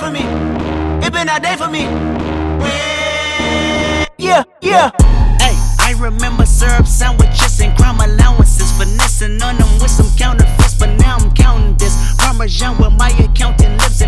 for me. It been a day for me. Yeah, yeah. Hey, I remember syrup sandwiches and crime allowances. Finessing on them with some counterfeits, but now I'm counting this. Parmesan with my accountant lips.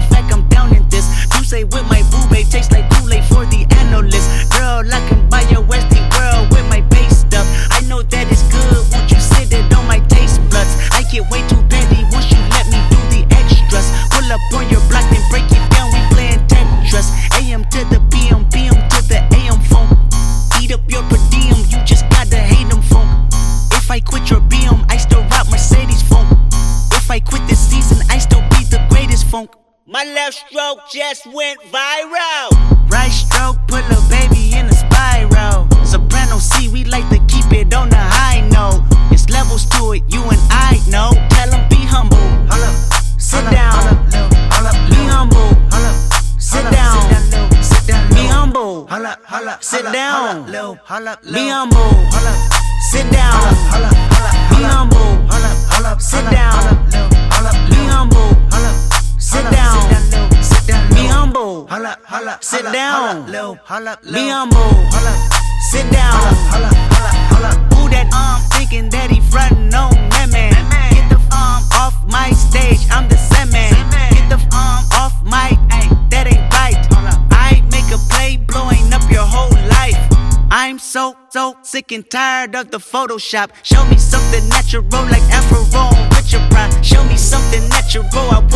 Funk. My left stroke just went viral. Right stroke put a baby in a spiral. Soprano C, we like to keep it on the high note. It's levels to it, you and I know. Tell 'em be humble. Hold up. Sit down. Hold up, Hold up, Be humble. Sit down. Sit down, Sit down, Be humble. Hold up, hold up. Sit down. Hold up, Lil. Hold up, Lil. Be humble. Sit down. up, hold up, hold up. Be humble. Humble. Hold up, hold up. Sit down. Hold up, Lil. Hold up, Lil. Be humble. Hold up. Sit down. up, hold up, hold up, hold up. Who that um thinking that he frontin' on that man? Get the um off my stage, I'm the semen. Get the um off my ay, that ain't right. I make a play blowing up your whole life. I'm so so sick and tired of the Photoshop. Show me something natural like Afro and Richard Pryor. Show me something natural. I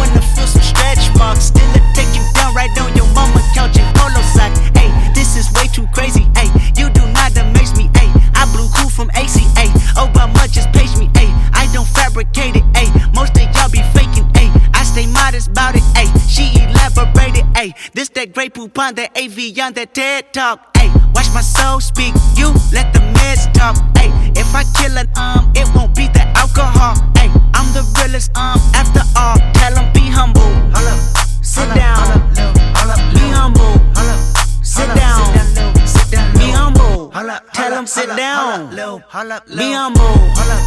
this that AV on that TED talk. Hey, watch my soul speak. You let the meds talk. Hey, if I kill an um, it won't be the alcohol. Hey, I'm the realest um after all. Tell 'em be humble. Hold up. Sit down. Hold up, Lil. Hold up, Be humble. Hold up. Sit hold up, down. Sit down, Lil. Sit down, Be humble. Hold up. Tell hold 'em up, sit down. Hold up, Lil. Hold up, Lil. Be humble. Hold up.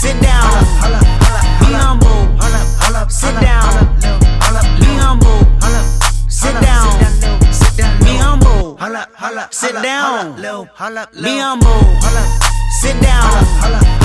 Sit down. Hold up, hold up, Be humble. Lil. humble. Hold up. Sit Hold down.